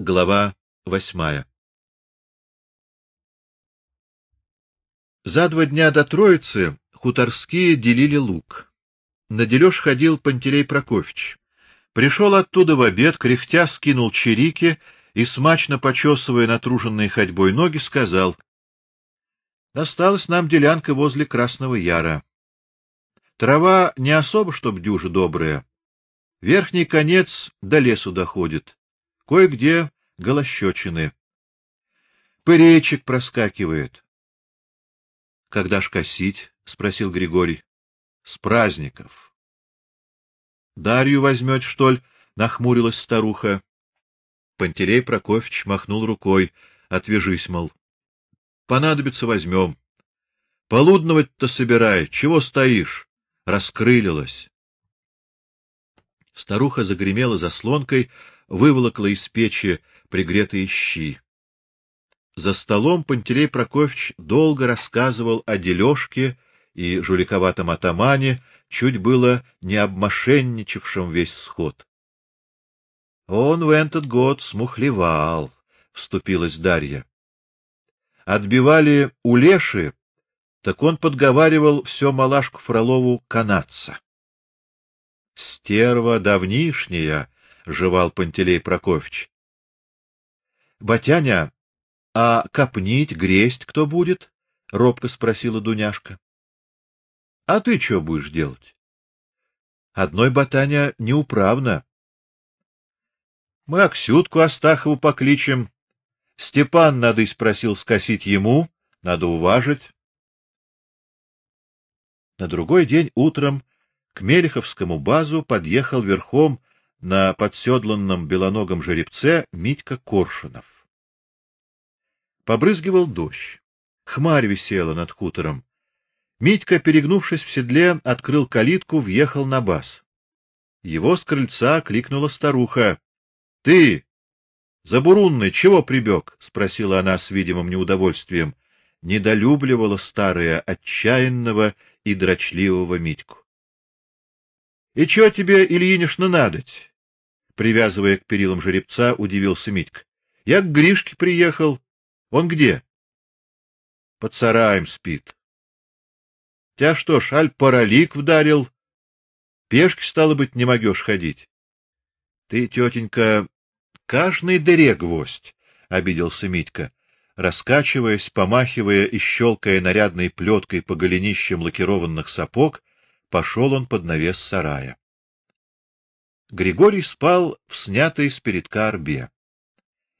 Глава восьмая За два дня до Троицы хуторские делили лук. На дележ ходил Пантелей Прокофьевич. Пришел оттуда в обед, кряхтя скинул черики и смачно почесывая натруженные ходьбой ноги, сказал: "Досталась нам делянка возле Красного Яра. Трава не особо, чтоб дюжа добрая. Верхний конец до лесу доходит. Кое-где голощёчины. Пыречек проскакивает. Когда ж косить? спросил Григорий. С праздников. Дарью возьмёт, что ли? нахмурилась старуха. Пантелей Прокофьевич махнул рукой: "Отвяжись, мол. Понадобится возьмем. Полудновать-то собирай, чего стоишь? Раскрылилась". Старуха загремела заслонкой, выволокла из печи пригретые щи. За столом Пантелей Прокофьевич долго рассказывал о дележке и жуликоватом атамане, чуть было не обмошенничавшем весь сход. Он в этот год смухлевал, вступилась Дарья. Отбивали у Леши, так он подговаривал все малашку Фролову канаться. Стерва давнишняя, жевал Пантелей Прокофьевич. Батяня, а копнить, гресть кто будет? робко спросила Дуняшка. А ты что будешь делать? Одной батаня неуправно. Мы Аксютку Астахову покличем. Степан надо и спросил скосить ему, надо уважить. На другой день утром к Мелеховскому базу подъехал верхом на подседланном белоногом жеребце Митька Коршунов. Побрызгивал дождь. Хмарь висела над хутором. Митька, перегнувшись в седле, открыл калитку, въехал на баз. Его с крыльца кликнула старуха: "Ты, забурунный, чего прибег?" спросила она с видимым неудовольствием. Недолюбливала старая отчаянного и дрочливого Митьку. И что тебе, Ильинишна, надоть? Привязывая к перилам жеребца, удивился Митька. Я к Гришке приехал. Он где? Под сараем спит. Тебя что ж, аль паралик вдарил? Пешки стало быть не могёшь ходить. Ты, тетенька, каждой дыре гвоздь, обиделся Митька, раскачиваясь, помахивая и щелкая нарядной плеткой по голенищам лакированных сапог пошел он под навес сарая. Григорий спал в снятой с передка арбе.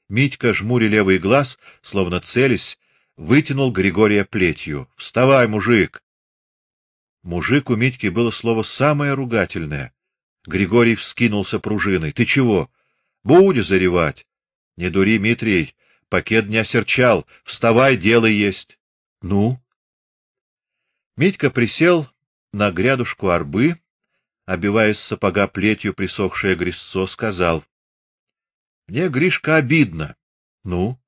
Митька, жмуря левый глаз, словно целясь, вытянул Григория плетью. "Вставай, мужик!" Мужик у Митьки было слово самое ругательное. Григорий вскинулся пружиной. "Ты чего? Буди заревать. Не дури, Митрий, пакет не осерчал. Вставай, дело есть". "Ну?" Митька присел на грядушку арбы, обивая с сапога плетью присохшее грязцо, сказал: "Мне, Гришка, обидно. Ну?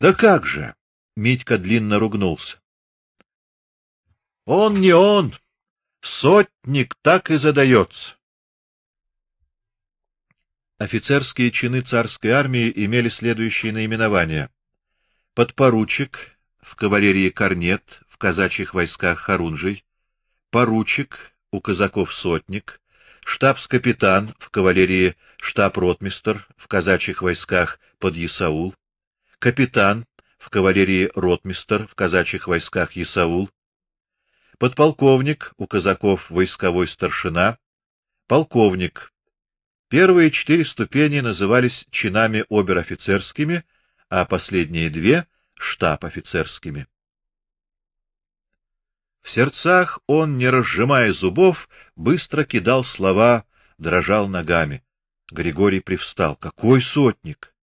Да как же?" Митька длинно ругнулся. Он не он, сотник так и задается. Офицерские чины царской армии имели следующие наименования: подпоручик в кавалерии корнет, в казачьих войсках хорунжий, поручик, у казаков сотник, штабс-капитан в кавалерии штаб-ротмистр, в казачьих войсках подъясаул, капитан в кавалерии ротмистр, в казачьих войсках ясаул, подполковник у казаков войсковой старшина, полковник. Первые четыре ступени назывались чинами обер-офицерскими, а последние две штаб-офицерскими. В сердцах он, не разжимая зубов, быстро кидал слова, дрожал ногами. Григорий привстал. Какой сотник?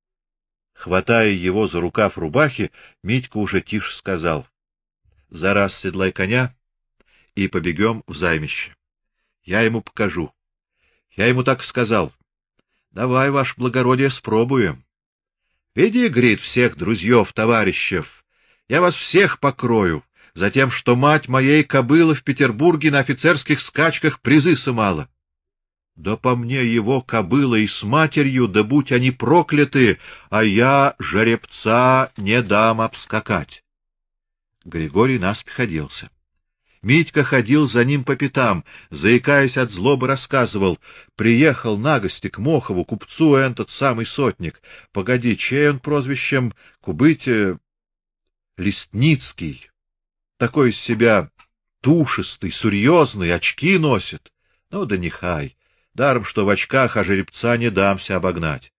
Хватая его за рукав рубахи, Митька уже тише сказал: "За раз седлай коня и побегем в займище. Я ему покажу. Я ему так сказал: "Давай, ваш благородие, спробуем. Веди, грит всех друзьев, товарищев. Я вас всех покрою затем, что мать моей кобылы в Петербурге на офицерских скачках призы сымала. Да по мне его кобыла и с матерью, да будь они прокляты, а я жеребца не дам обскакать. Григорий наспех оделся. Митька ходил за ним по пятам, заикаясь от злобы, рассказывал: приехал на гости к Мохову купцу этот самый сотник. Погоди, чей он прозвищем? Кубыть Листницкий. Такой из себя тушистый, серьезный, очки носит. Ну да нехай. Даром, что в очках, а жеребца не дамся обогнать.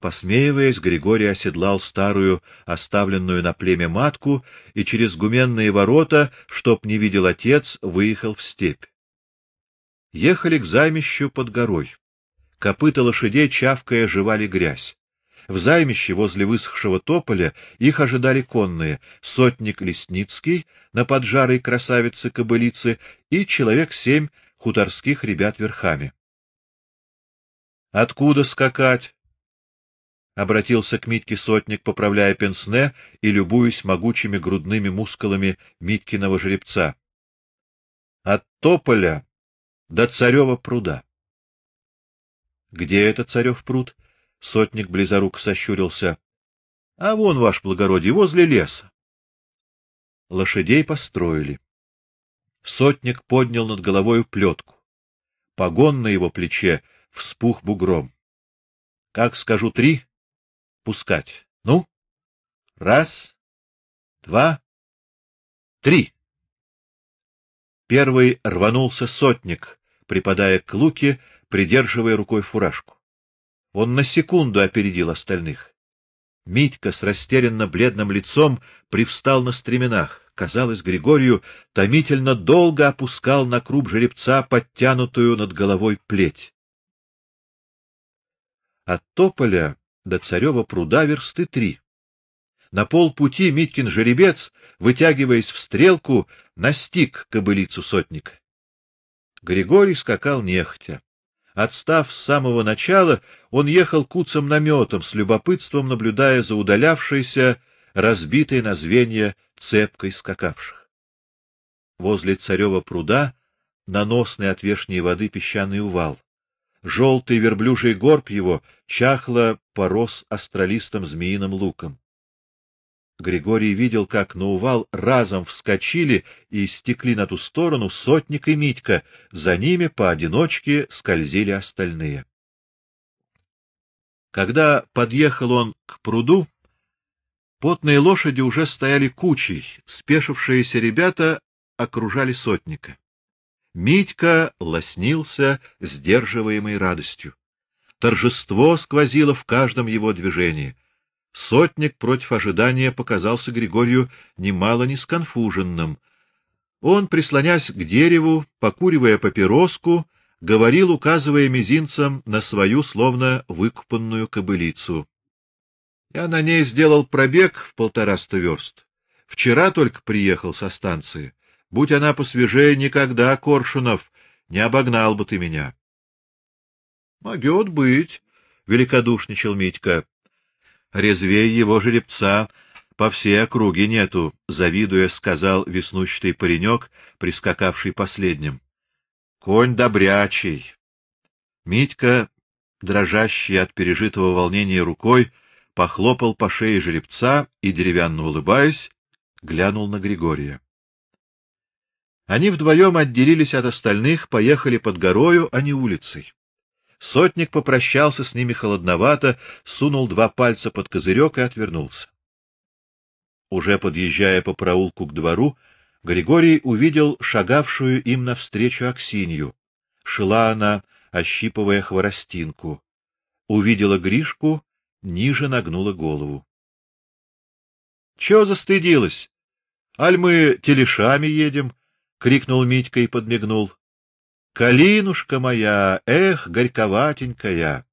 Посмеиваясь, Григорий оседлал старую, оставленную на племя матку, и через гуменные ворота, чтоб не видел отец, выехал в степь. Ехали к займищу под горой. Копыта лошадей чавкая жевали грязь. В займище возле высохшего тополя их ожидали конные: сотник Лесницкий на поджарой красавице-кобылице и человек семь хуторских ребят верхами. Откуда скакать? обратился к Митьке сотник, поправляя пенсне и любуясь могучими грудными мускулами Миткиного жеребца. От тополя до царева пруда. Где это царев пруд? Сотник близорук сощурился. А вон, ваш благородие, возле леса. Лошадей построили. Сотник поднял над головой плетку. Погон на его плече вспух бугром. Как скажу три, пускать. Ну? Раз, два, три. Первый рванулся сотник, припадая к луке, придерживая рукой фуражку. Он на секунду опередил остальных. Митька с растерянно бледным лицом привстал на стременах. Казалось, Григорию томительно долго опускал на круп жеребца подтянутую над головой плеть. От тополя до царева пруда версты три. На полпути Миткин жеребец, вытягиваясь в стрелку, настиг кобылицу сотника. Григорий скакал нехотя. Отстав с самого начала, он ехал куцым наметом, с любопытством наблюдая за удалявшейся, разбитой на звенья цепкой скакавших. Возле царева пруда, наносный от вешней воды песчаный увал. Желтый верблюжий горб его чахло порос астролистым змеиным луком. Григорий видел, как на увал разом вскочили и стекли на ту сторону сотник и Митька, за ними поодиночке скользили остальные. Когда подъехал он к пруду, потные лошади уже стояли кучей, спешившиеся ребята окружали сотника. Митька лоснился сдерживаемой радостью. Торжество сквозило в каждом его движении. Сотник против ожидания показался Григорию немало не сконфуженным. Он, прислонясь к дереву, покуривая папироску, говорил, указывая мизинцем на свою словно выкупанную кобылицу. Я на ней сделал пробег в полтораста верст. Вчера только приехал со станции. Будь она посвежее, никогда, Коршунов, не обогнал бы ты меня. — Могет быть, — великодушничал Митька. — Резвей его жеребца по всей округе нету, — завидуя, сказал веснущатый паренек, прискакавший последним. — Конь добрячий. Митька, дрожащий от пережитого волнения рукой, похлопал по шее жеребца и, деревянно улыбаясь, глянул на Григория. Они вдвоем отделились от остальных, поехали под горою, а не улицей. Сотник попрощался с ними холодновато, сунул два пальца под козырек и отвернулся. Уже подъезжая по проулку к двору, Григорий увидел шагавшую им навстречу Аксинью. Шла она, ощипывая хворостинку. Увидела Гришку, ниже нагнула голову. — Чего застыдилась? Аль мы телешами едем? — крикнул Митька и подмигнул. — Калинушка моя, эх, горьковатенькая!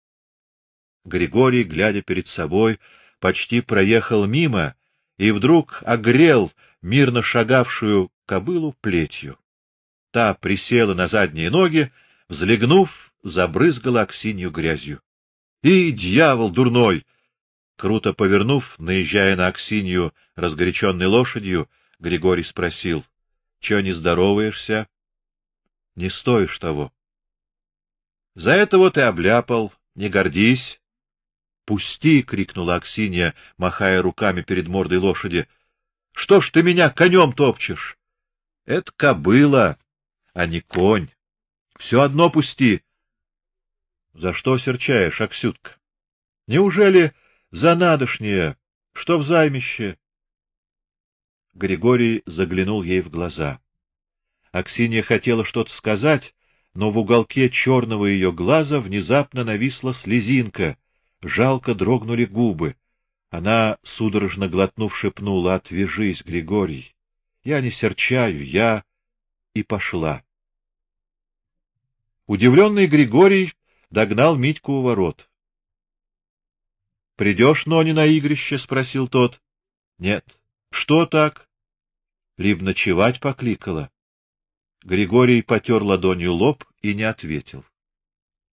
Григорий, глядя перед собой, почти проехал мимо и вдруг огрел мирно шагавшую кобылу плетью. Та присела на задние ноги, взлегнув, забрызгала Аксинью грязью. И дьявол дурной! Круто повернув, наезжая на Аксинью разгоряченной лошадью, Григорий спросил: Чего не здороваешься? Не стоишь того. За это вот и обляпал, не гордись. Пусти, крикнула Аксинья, махая руками перед мордой лошади. Что ж ты меня конем топчешь? Это кобыла, а не конь. Все одно пусти. За что серчаешь, Аксютка? Неужели за надошнее, что в займище? Григорий заглянул ей в глаза. Аксинья хотела что-то сказать, но в уголке черного ее глаза внезапно нависла слезинка, жалко дрогнули губы. Она судорожно глотнув шепнула: "Отвяжись, Григорий. Я не серчаю, я и пошла". Удивленный Григорий догнал Митьку у ворот. Придешь, но не на игрище, спросил тот. Нет. Что так? Либо ночевать покликала. Григорий потер ладонью лоб и не ответил.